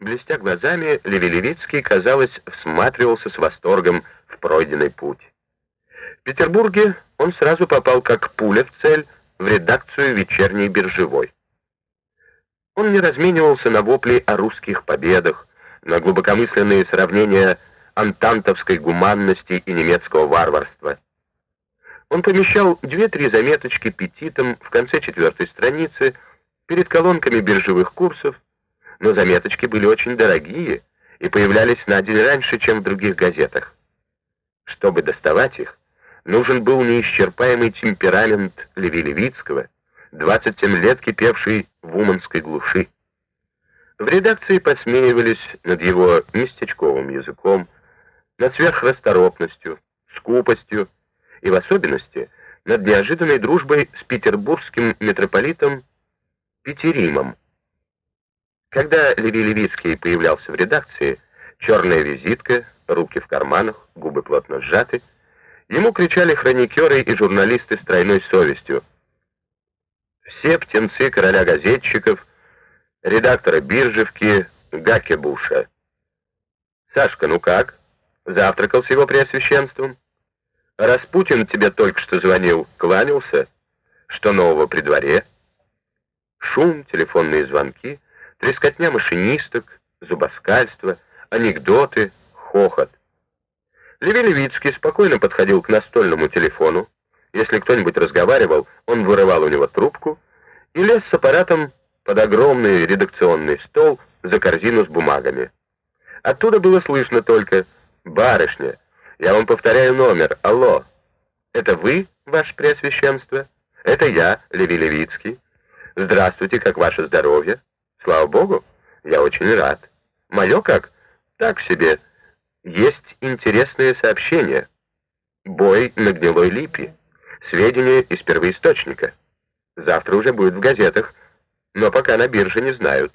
Блестя глазами, Левелевицкий, казалось, всматривался с восторгом в пройденный путь. В Петербурге он сразу попал как пуля в цель в редакцию «Вечерней биржевой». Он не разменивался на вопли о русских победах, на глубокомысленные сравнения антантовской гуманности и немецкого варварства. Он помещал две-три заметочки петитом в конце четвертой страницы перед колонками биржевых курсов, но заметочки были очень дорогие и появлялись на день раньше, чем в других газетах. Чтобы доставать их, нужен был неисчерпаемый темперамент Леви Левицкого, 27 лет кипевший в Уманской глуши. В редакции посмеивались над его местечковым языком, над сверхрасторопностью, скупостью и в особенности над неожиданной дружбой с петербургским митрополитом Петеримом. Когда Леви Левицкий появлялся в редакции, черная визитка, руки в карманах, губы плотно сжаты, ему кричали хроникеры и журналисты с тройной совестью. Все птенцы короля газетчиков, редактора биржевки Гакебуша. «Сашка, ну как? Завтракал с его преосвященством? Распутин тебе только что звонил, кланялся? Что нового при дворе?» Шум, телефонные звонки, трескотня машинисток, зубоскальство, анекдоты, хохот. Леви Левицкий спокойно подходил к настольному телефону. Если кто-нибудь разговаривал, он вырывал у него трубку и лез с аппаратом под огромный редакционный стол за корзину с бумагами. Оттуда было слышно только «Барышня, я вам повторяю номер, алло, это вы, ваше преосвященство? Это я, Леви Левицкий. Здравствуйте, как ваше здоровье? Слава богу, я очень рад. Мое как? Так себе. Есть интересные сообщения. Бой на гнилой липе. Сведения из первоисточника. Завтра уже будет в газетах, но пока на бирже не знают.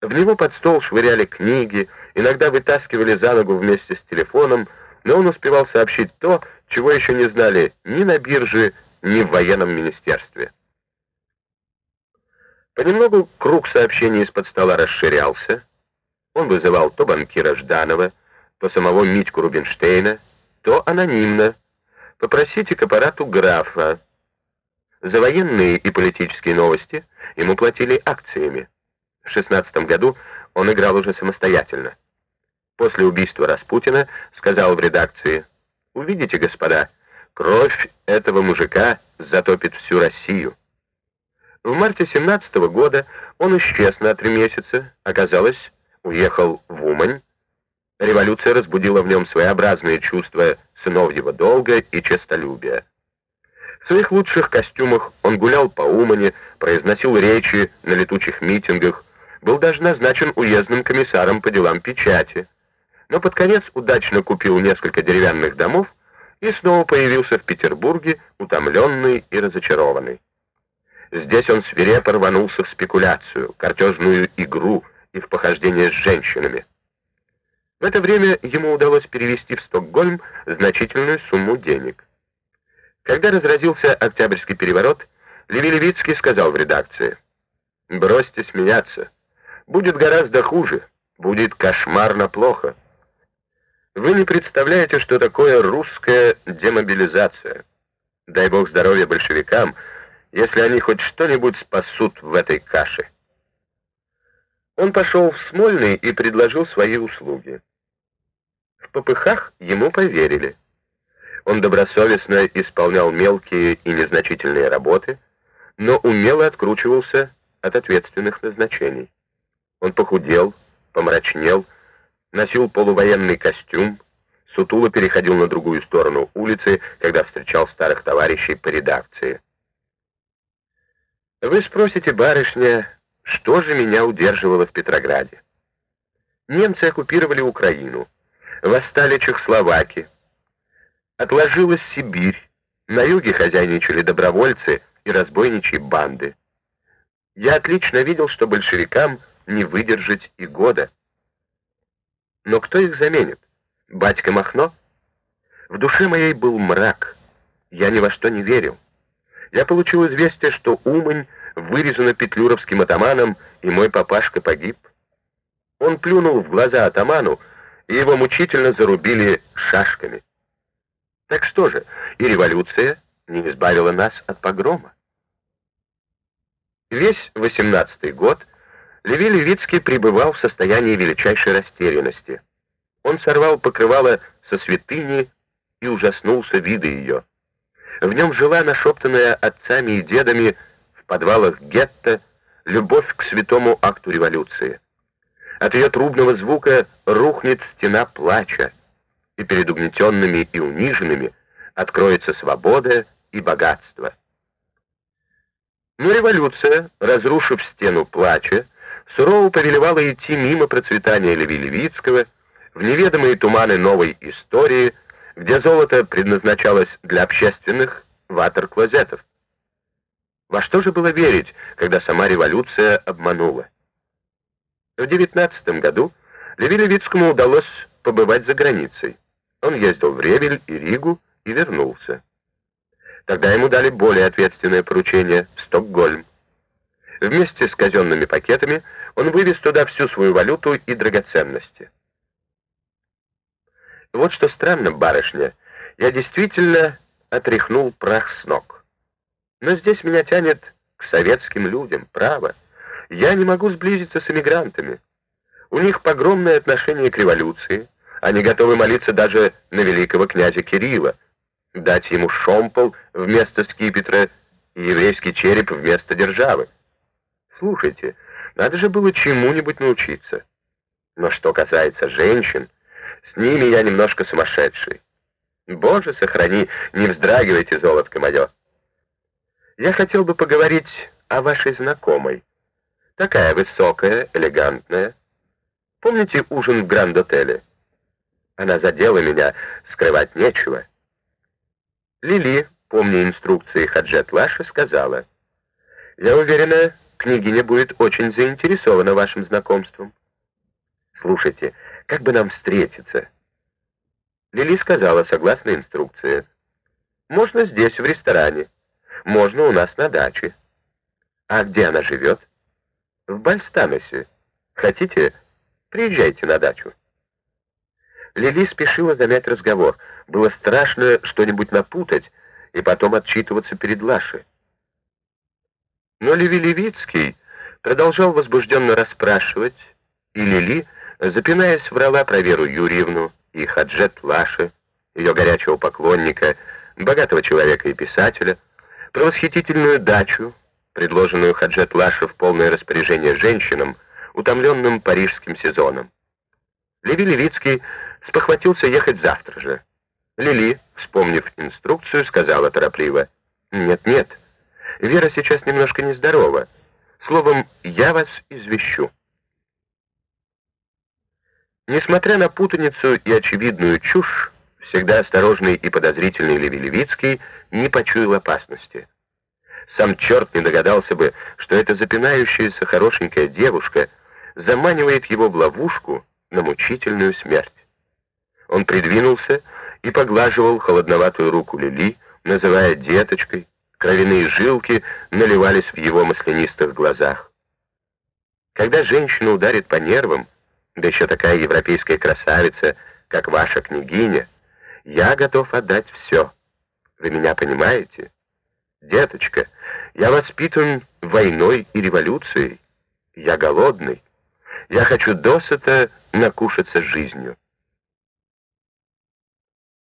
В него под стол швыряли книги, иногда вытаскивали за ногу вместе с телефоном, но он успевал сообщить то, чего еще не знали ни на бирже, ни в военном министерстве. Понемногу круг сообщений из-под стола расширялся. Он вызывал то банкира Жданова, то самого Митьку Рубинштейна, то анонимно. Попросите к аппарату графа. За военные и политические новости ему платили акциями. В 16 году он играл уже самостоятельно. После убийства Распутина сказал в редакции, «Увидите, господа, кровь этого мужика затопит всю Россию». В марте 17 -го года он исчез на три месяца, оказалось, уехал в Умань. Революция разбудила в нем своеобразные чувства сыновьего долга и честолюбия. В своих лучших костюмах он гулял по Умане, произносил речи на летучих митингах, был даже назначен уездным комиссаром по делам печати. Но под конец удачно купил несколько деревянных домов и снова появился в Петербурге, утомленный и разочарованный. Здесь он свирепо рванулся в спекуляцию, картежную игру и в похождение с женщинами. В это время ему удалось перевести в Стокгольм значительную сумму денег. Когда разразился Октябрьский переворот, Леви Левицкий сказал в редакции, «Бросьте смеяться. Будет гораздо хуже. Будет кошмарно плохо. Вы не представляете, что такое русская демобилизация. Дай бог здоровья большевикам, если они хоть что-нибудь спасут в этой каше. Он пошел в Смольный и предложил свои услуги. В попыхах ему поверили. Он добросовестно исполнял мелкие и незначительные работы, но умело откручивался от ответственных назначений. Он похудел, помрачнел, носил полувоенный костюм, сутуло переходил на другую сторону улицы, когда встречал старых товарищей по редакции. Вы спросите, барышня, что же меня удерживало в Петрограде? Немцы оккупировали Украину, восстали чехословаки, отложилась Сибирь, на юге хозяйничали добровольцы и разбойничьи банды. Я отлично видел, что большевикам не выдержать и года. Но кто их заменит? Батька Махно? В душе моей был мрак. Я ни во что не верил. Я получил известие, что Умань вырезана петлюровским атаманом и мой папашка погиб. Он плюнул в глаза атаману, и его мучительно зарубили шашками. Так что же, и революция не избавила нас от погрома. Весь восемнадцатый год Леви Левицкий пребывал в состоянии величайшей растерянности. Он сорвал покрывало со святыни и ужаснулся вида ее. В нем жила нашептанная отцами и дедами в подвалах гетто любовь к святому акту революции. От ее трубного звука рухнет стена плача, и перед угнетенными и униженными откроется свобода и богатство. Но революция, разрушив стену плача, сурово повелевала идти мимо процветания Леви Левицкого в неведомые туманы новой истории, где золото предназначалось для общественных ватер-клозетов. Во что же было верить, когда сама революция обманула? В девятнадцатом году Леви Левицкому удалось побывать за границей. Он ездил в Ревель и Ригу и вернулся. Тогда ему дали более ответственное поручение — Стокгольм. Вместе с казенными пакетами он вывез туда всю свою валюту и драгоценности. Вот что странно, барышня, я действительно отряхнул прах с ног. Но здесь меня тянет к советским людям, право. Я не могу сблизиться с эмигрантами. У них погромное отношение к революции. Они готовы молиться даже на великого князя Кирилла, дать ему шомпол вместо скипетра и еврейский череп вместо державы. Слушайте, надо же было чему-нибудь научиться. Но что касается женщин, с ними я немножко сумасшедший. Боже, сохрани, не вздрагивайте, золотко мое. Я хотел бы поговорить о вашей знакомой. Такая высокая, элегантная. Помните ужин в Гранд-отеле? Она задела меня, скрывать нечего. Лили, помня инструкции Хаджет Лаша, сказала, «Я уверена, княгиня будет очень заинтересована вашим знакомством. Слушайте, как бы нам встретиться?» Лили сказала, согласно инструкции, «Можно здесь, в ресторане, можно у нас на даче». «А где она живет?» «В Бальстаносе. Хотите, приезжайте на дачу». Лили спешила замять разговор. Было страшно что-нибудь напутать и потом отчитываться перед Лашей. Но Леви Левицкий продолжал возбужденно расспрашивать, и Лили, запинаясь, врала про Веру Юрьевну и Хаджет Лаши, ее горячего поклонника, богатого человека и писателя, про восхитительную дачу, предложенную Хаджет Лаше в полное распоряжение женщинам, утомленным парижским сезоном. Леви Левицкий спохватился ехать завтра же. Лили, вспомнив инструкцию, сказала торопливо, «Нет-нет, Вера сейчас немножко нездорова. Словом, я вас извещу». Несмотря на путаницу и очевидную чушь, всегда осторожный и подозрительный Леви Левицкий не почуял опасности. Сам черт не догадался бы, что эта запинающаяся хорошенькая девушка заманивает его в ловушку на мучительную смерть. Он придвинулся и поглаживал холодноватую руку Лили, называя деточкой, кровяные жилки наливались в его маслянистых глазах. Когда женщина ударит по нервам, да еще такая европейская красавица, как ваша княгиня, я готов отдать все. Вы меня понимаете? Деточка, я воспитан войной и революцией. Я голодный. Я хочу досыта накушаться жизнью.